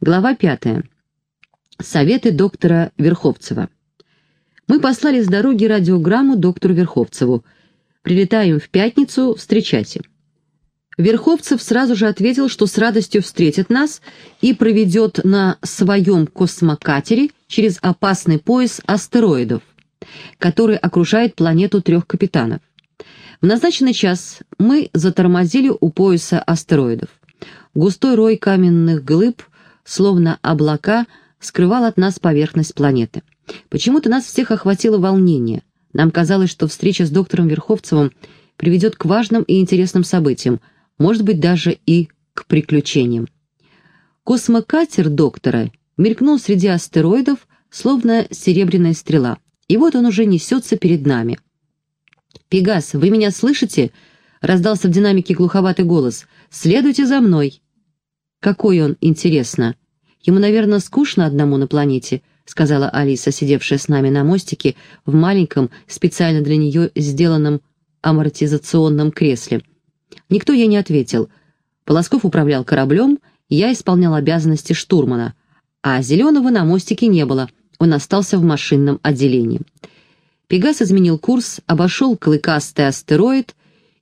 Глава пятая. Советы доктора Верховцева. Мы послали с дороги радиограмму доктору Верховцеву. Прилетаем в пятницу, встречайте. Верховцев сразу же ответил, что с радостью встретит нас и проведет на своем космокатере через опасный пояс астероидов, который окружает планету трех капитанов. В назначенный час мы затормозили у пояса астероидов. Густой рой каменных глыб – словно облака, скрывал от нас поверхность планеты. Почему-то нас всех охватило волнение. Нам казалось, что встреча с доктором Верховцевым приведет к важным и интересным событиям, может быть, даже и к приключениям. Космокатер доктора мелькнул среди астероидов, словно серебряная стрела. И вот он уже несется перед нами. «Пегас, вы меня слышите?» — раздался в динамике глуховатый голос. «Следуйте за мной!» «Какой он, интересно?» «Ему, наверное, скучно одному на планете», — сказала Алиса, сидевшая с нами на мостике в маленьком, специально для нее сделанном амортизационном кресле. Никто ей не ответил. Полосков управлял кораблем, я исполнял обязанности штурмана, а Зеленого на мостике не было, он остался в машинном отделении. Пегас изменил курс, обошел клыкастый астероид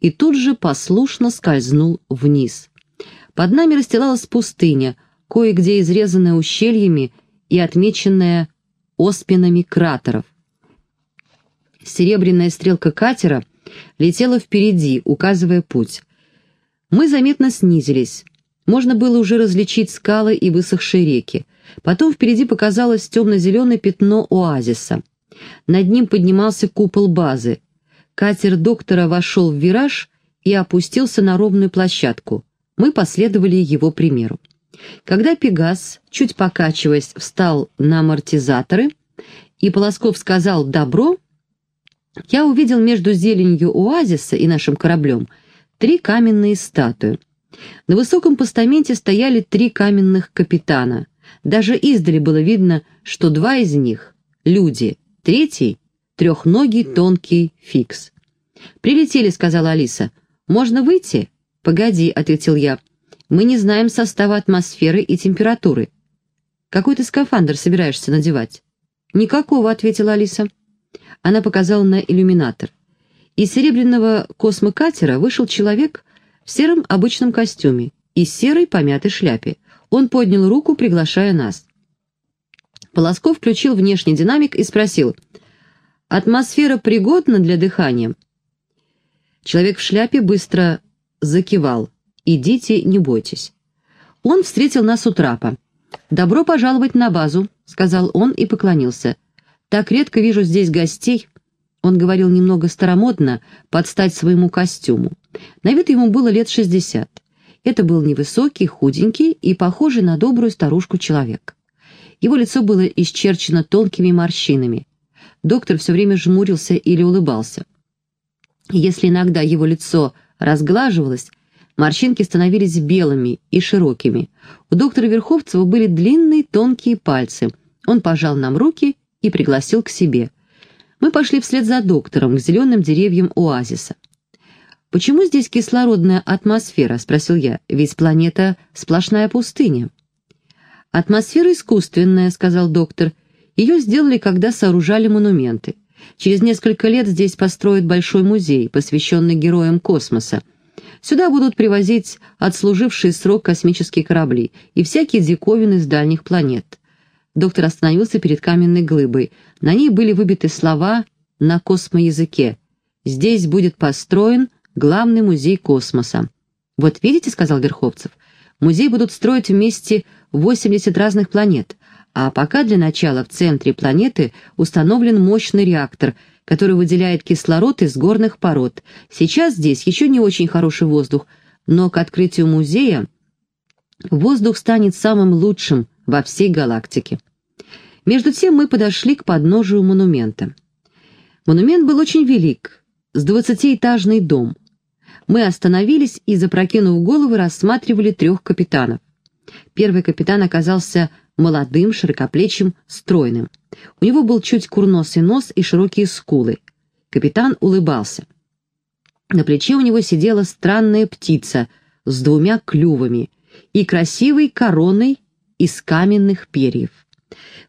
и тут же послушно скользнул вниз. Под нами расстилалась пустыня, кое-где изрезанная ущельями и отмеченная оспинами кратеров. Серебряная стрелка катера летела впереди, указывая путь. Мы заметно снизились. Можно было уже различить скалы и высохшие реки. Потом впереди показалось темно-зеленое пятно оазиса. Над ним поднимался купол базы. Катер доктора вошел в вираж и опустился на ровную площадку. Мы последовали его примеру. Когда Пегас, чуть покачиваясь, встал на амортизаторы, и Полосков сказал «добро», я увидел между зеленью оазиса и нашим кораблем три каменные статуи. На высоком постаменте стояли три каменных капитана. Даже издали было видно, что два из них — люди, третий — трехногий тонкий фикс. «Прилетели», — сказала Алиса. «Можно выйти?» «Погоди», — ответил я, — «мы не знаем состава атмосферы и температуры». «Какой ты скафандр собираешься надевать?» «Никакого», — ответила Алиса. Она показала на иллюминатор. Из серебряного космокатера вышел человек в сером обычном костюме и серой помятой шляпе. Он поднял руку, приглашая нас. Полосков включил внешний динамик и спросил, «Атмосфера пригодна для дыхания?» Человек в шляпе быстро закивал. «Идите, не бойтесь». Он встретил нас у трапа. «Добро пожаловать на базу», — сказал он и поклонился. «Так редко вижу здесь гостей». Он говорил немного старомодно, под стать своему костюму. На вид ему было лет шестьдесят. Это был невысокий, худенький и похожий на добрую старушку человек. Его лицо было исчерчено тонкими морщинами. Доктор все время жмурился или улыбался. Если иногда его лицо разглаживалась, морщинки становились белыми и широкими. У доктора Верховцева были длинные тонкие пальцы. Он пожал нам руки и пригласил к себе. Мы пошли вслед за доктором к зеленым деревьям оазиса. «Почему здесь кислородная атмосфера?» — спросил я. «Ведь планета — сплошная пустыня». «Атмосфера искусственная», — сказал доктор. «Ее сделали, когда сооружали монументы. Через несколько лет здесь построят большой музей, посвященный героям космоса. Сюда будут привозить отслужившие срок космические корабли и всякие диковины с дальних планет. Доктор остановился перед каменной глыбой. На ней были выбиты слова на космоязыке. «Здесь будет построен главный музей космоса». «Вот видите», — сказал Верховцев, — «музей будут строить вместе 80 разных планет а пока для начала в центре планеты установлен мощный реактор, который выделяет кислород из горных пород. Сейчас здесь еще не очень хороший воздух, но к открытию музея воздух станет самым лучшим во всей галактике. Между тем мы подошли к подножию монумента. Монумент был очень велик, с двадцатиэтажный дом. Мы остановились и, запрокинув головы, рассматривали трех капитанов. Первый капитан оказался молодым, широкоплечим, стройным. У него был чуть курносый нос и широкие скулы. Капитан улыбался. На плече у него сидела странная птица с двумя клювами и красивой короной из каменных перьев.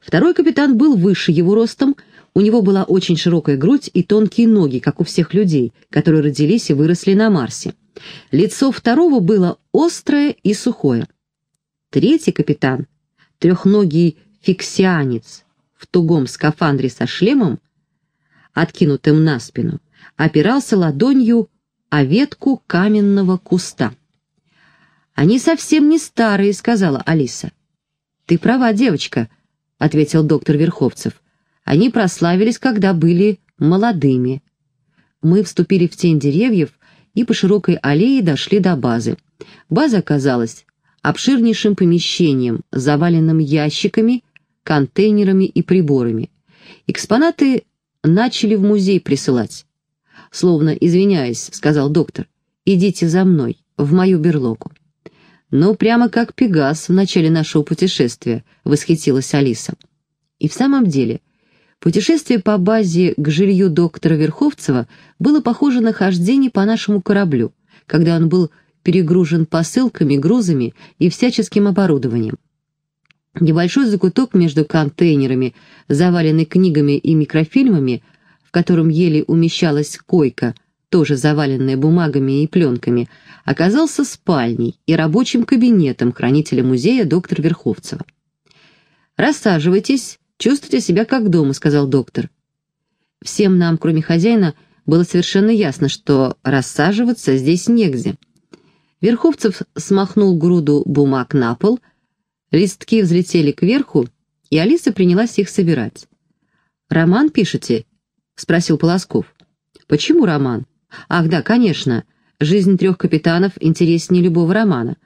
Второй капитан был выше его ростом, у него была очень широкая грудь и тонкие ноги, как у всех людей, которые родились и выросли на Марсе. Лицо второго было острое и сухое. Третий капитан, трехногий фиксианец в тугом скафандре со шлемом, откинутым на спину, опирался ладонью о ветку каменного куста. «Они совсем не старые», — сказала Алиса. «Ты права, девочка», — ответил доктор Верховцев. «Они прославились, когда были молодыми». Мы вступили в тень деревьев и по широкой аллее дошли до базы. База оказалась обширнейшим помещением, заваленным ящиками, контейнерами и приборами. Экспонаты начали в музей присылать. Словно извиняясь, сказал доктор, «Идите за мной, в мою берлогу». «Ну, прямо как Пегас в начале нашего путешествия», — восхитилась Алиса. И в самом деле, путешествие по базе к жилью доктора Верховцева было похоже на хождение по нашему кораблю, когда он был перегружен посылками, грузами и всяческим оборудованием. Небольшой закуток между контейнерами, заваленный книгами и микрофильмами, в котором еле умещалась койка, тоже заваленная бумагами и пленками, оказался спальней и рабочим кабинетом хранителя музея доктора Верховцева. «Рассаживайтесь, чувствуйте себя как дома», — сказал доктор. Всем нам, кроме хозяина, было совершенно ясно, что рассаживаться здесь негде. Верховцев смахнул груду бумаг на пол, листки взлетели кверху, и Алиса принялась их собирать. «Роман пишете?» — спросил Полосков. «Почему роман?» «Ах да, конечно, жизнь трех капитанов интереснее любого романа.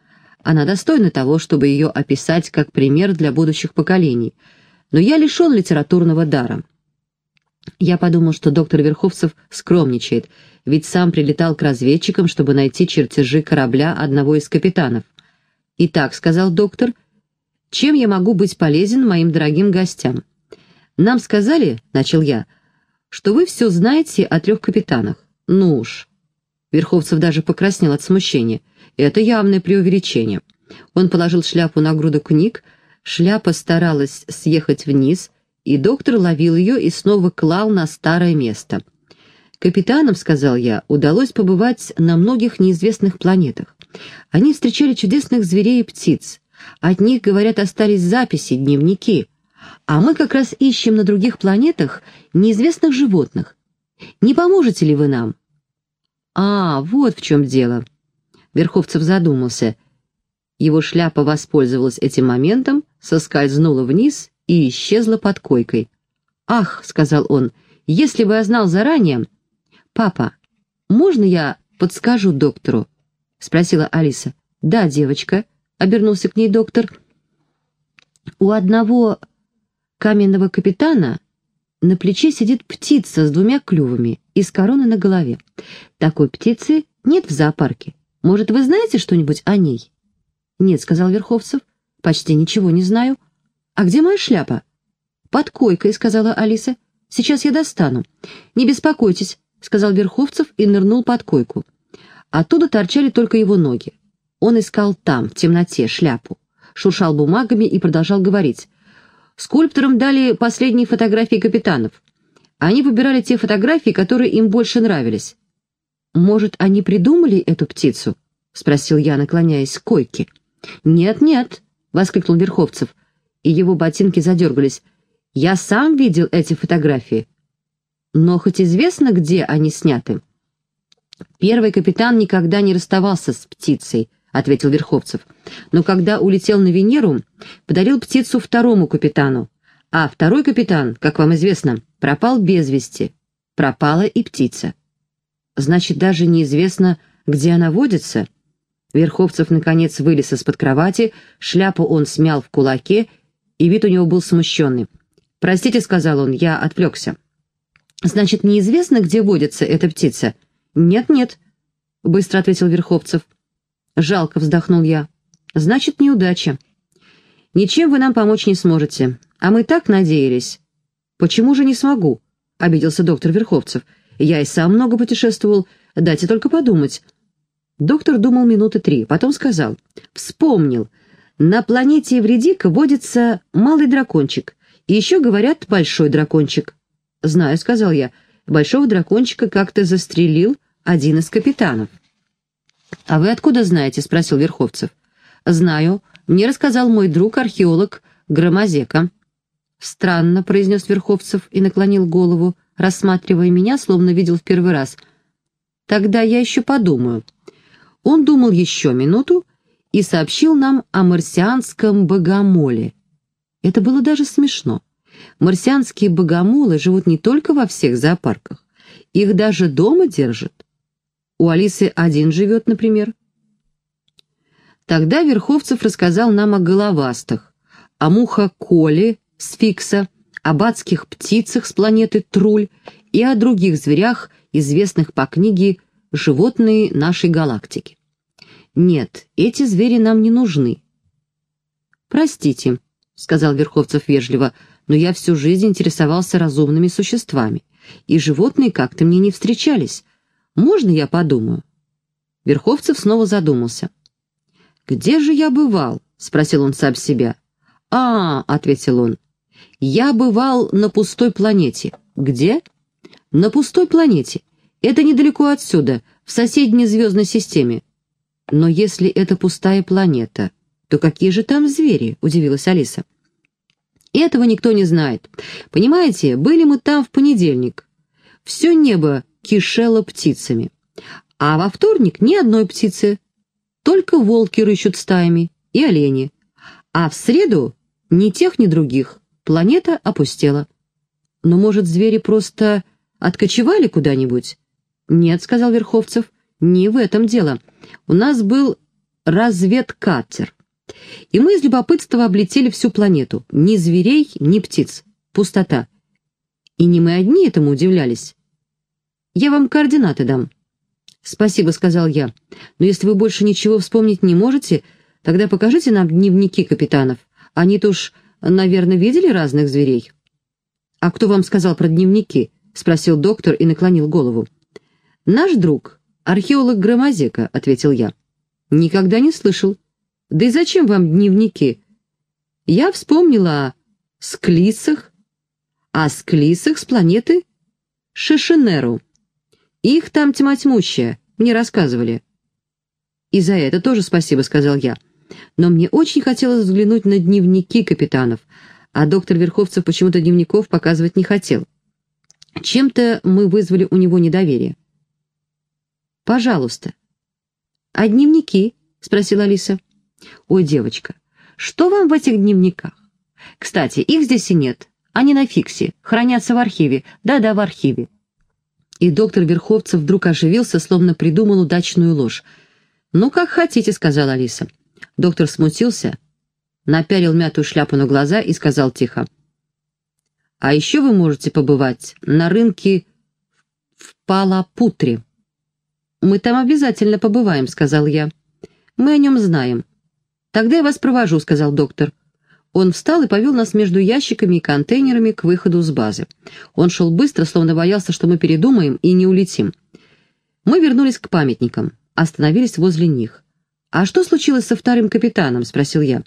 Она достойна того, чтобы ее описать как пример для будущих поколений. Но я лишен литературного дара». Я подумал, что доктор Верховцев скромничает, ведь сам прилетал к разведчикам, чтобы найти чертежи корабля одного из капитанов. «Итак», — сказал доктор, — «чем я могу быть полезен моим дорогим гостям?» «Нам сказали», — начал я, — «что вы все знаете о трех капитанах. Ну уж». Верховцев даже покраснел от смущения. Это явное преувеличение. Он положил шляпу на груду книг, шляпа старалась съехать вниз, и доктор ловил ее и снова клал на старое место. «Капитанам, — сказал я, — удалось побывать на многих неизвестных планетах. Они встречали чудесных зверей и птиц. От них, говорят, остались записи, дневники. А мы как раз ищем на других планетах неизвестных животных. Не поможете ли вы нам?» «А, вот в чем дело». Верховцев задумался. Его шляпа воспользовалась этим моментом, соскользнула вниз и исчезла под койкой. «Ах», — сказал он, — «если бы я знал заранее...» «Папа, можно я подскажу доктору?» — спросила Алиса. «Да, девочка», — обернулся к ней доктор. «У одного каменного капитана на плече сидит птица с двумя клювами и с короной на голове. Такой птицы нет в зоопарке. Может, вы знаете что-нибудь о ней?» «Нет», — сказал Верховцев, — «почти ничего не знаю. А где моя шляпа?» «Под койкой», — сказала Алиса. «Сейчас я достану». «Не беспокойтесь», — сказал Верховцев и нырнул под койку. Оттуда торчали только его ноги. Он искал там, в темноте, шляпу, шуршал бумагами и продолжал говорить. Скульпторам дали последние фотографии капитанов. Они выбирали те фотографии, которые им больше нравились. «Может, они придумали эту птицу?» — спросил я, наклоняясь к койке. «Нет-нет», — воскликнул Верховцев, и его ботинки задергались. «Я сам видел эти фотографии. Но хоть известно, где они сняты?» «Первый капитан никогда не расставался с птицей», — ответил Верховцев. «Но когда улетел на Венеру, подарил птицу второму капитану. А второй капитан, как вам известно, пропал без вести. Пропала и птица». Значит, даже неизвестно, где она водится. Верховцев, наконец, вылез из-под кровати, шляпу он смял в кулаке, и вид у него был смущенный. «Простите», — сказал он, — «я отвлекся». «Значит, неизвестно, где водится эта птица?» «Нет-нет», — быстро ответил Верховцев. «Жалко», — вздохнул я. «Значит, неудача. Ничем вы нам помочь не сможете. А мы так надеялись». «Почему же не смогу?» — обиделся доктор Верховцев. Я и сам много путешествовал, дайте только подумать». Доктор думал минуты три, потом сказал. «Вспомнил. На планете Евредика водится малый дракончик, и еще говорят большой дракончик. «Знаю», — сказал я, — «большого дракончика как-то застрелил один из капитанов». «А вы откуда знаете?» — спросил Верховцев. «Знаю. Мне рассказал мой друг-археолог Громозека». «Странно», — произнес Верховцев и наклонил голову, рассматривая меня, словно видел в первый раз. «Тогда я еще подумаю». Он думал еще минуту и сообщил нам о марсианском богомоле. Это было даже смешно. Марсианские богомолы живут не только во всех зоопарках, их даже дома держат. У Алисы один живет, например. Тогда Верховцев рассказал нам о головастых, о муха-коле, сфикса, об адских птицах с планеты Труль и о других зверях, известных по книге «Животные нашей галактики». Нет, эти звери нам не нужны. «Простите», — сказал Верховцев вежливо, «но я всю жизнь интересовался разумными существами, и животные как-то мне не встречались. Можно я подумаю?» Верховцев снова задумался. «Где же я бывал?» — спросил он сам себя. «А, — ответил он, — я бывал на пустой планете. Где?» «На пустой планете. Это недалеко отсюда, в соседней звездной системе. Но если это пустая планета, то какие же там звери?» — удивилась Алиса. «Этого никто не знает. Понимаете, были мы там в понедельник. Все небо кишело птицами. А во вторник ни одной птицы. Только волки рыщут стаями и олени. А в среду ни тех, ни других. Планета опустела. Но, может, звери просто откочевали куда-нибудь? «Нет», — сказал Верховцев, — «не в этом дело. У нас был разведкатер. И мы из любопытства облетели всю планету. Ни зверей, ни птиц. Пустота. И не мы одни этому удивлялись. Я вам координаты дам». «Спасибо», — сказал я. «Но если вы больше ничего вспомнить не можете, тогда покажите нам дневники капитанов. Они-то уж, наверное, видели разных зверей». «А кто вам сказал про дневники?» — спросил доктор и наклонил голову. «Наш друг, археолог Громозека», — ответил я. «Никогда не слышал. Да и зачем вам дневники?» Я вспомнила о склисах, о склисах с планеты Шишинеру. Их там тьма тьмущая, мне рассказывали. «И за это тоже спасибо», — сказал я. «Но мне очень хотелось взглянуть на дневники капитанов, а доктор Верховцев почему-то дневников показывать не хотел. Чем-то мы вызвали у него недоверие». «Пожалуйста». «А дневники?» — спросила Алиса. «Ой, девочка, что вам в этих дневниках? Кстати, их здесь и нет. Они на фиксе, хранятся в архиве. Да-да, в архиве. И доктор Верховцев вдруг оживился, словно придумал удачную ложь. «Ну, как хотите», — сказала Алиса. Доктор смутился, напялил мятую шляпу на глаза и сказал тихо. «А еще вы можете побывать на рынке в Палапутре». «Мы там обязательно побываем», — сказал я. «Мы о нем знаем». «Тогда я вас провожу», — сказал доктор. Он встал и повел нас между ящиками и контейнерами к выходу с базы. Он шел быстро, словно боялся, что мы передумаем и не улетим. Мы вернулись к памятникам, остановились возле них. «А что случилось со вторым капитаном?» — спросил я.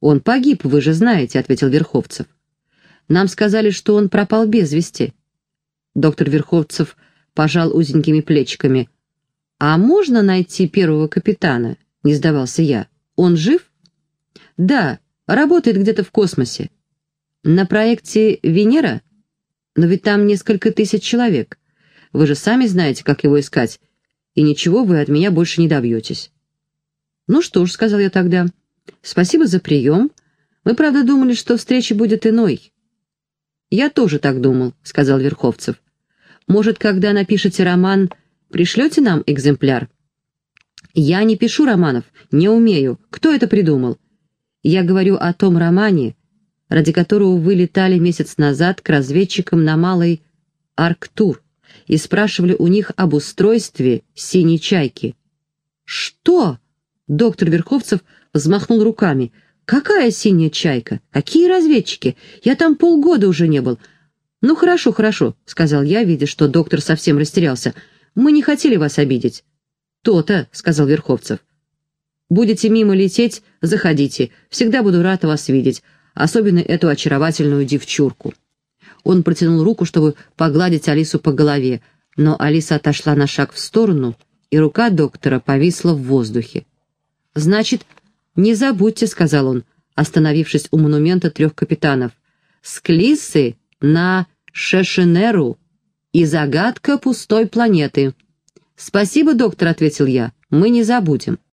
«Он погиб, вы же знаете», — ответил Верховцев. «Нам сказали, что он пропал без вести». Доктор Верховцев пожал узенькими плечиками. «А можно найти первого капитана?» — не сдавался я. «Он жив?» «Да, Работает где-то в космосе. На проекте «Венера»? Но ведь там несколько тысяч человек. Вы же сами знаете, как его искать, и ничего вы от меня больше не добьетесь». «Ну что ж», — сказал я тогда, — «спасибо за прием. Мы, правда, думали, что встреча будет иной». «Я тоже так думал», — сказал Верховцев. «Может, когда напишете роман, пришлете нам экземпляр?» «Я не пишу романов, не умею. Кто это придумал? Я говорю о том романе, ради которого вы летали месяц назад к разведчикам на Малой Арктур и спрашивали у них об устройстве синей чайки. «Что?» — доктор Верховцев взмахнул руками. «Какая синяя чайка? Какие разведчики? Я там полгода уже не был». «Ну хорошо, хорошо», — сказал я, видя, что доктор совсем растерялся. «Мы не хотели вас обидеть». «То-то», — сказал Верховцев. Будете мимо лететь, заходите. Всегда буду рад вас видеть, особенно эту очаровательную девчурку». Он протянул руку, чтобы погладить Алису по голове, но Алиса отошла на шаг в сторону, и рука доктора повисла в воздухе. «Значит, не забудьте», — сказал он, остановившись у монумента трех капитанов, «склисы на Шешенеру и загадка пустой планеты». «Спасибо, доктор», — ответил я, — «мы не забудем».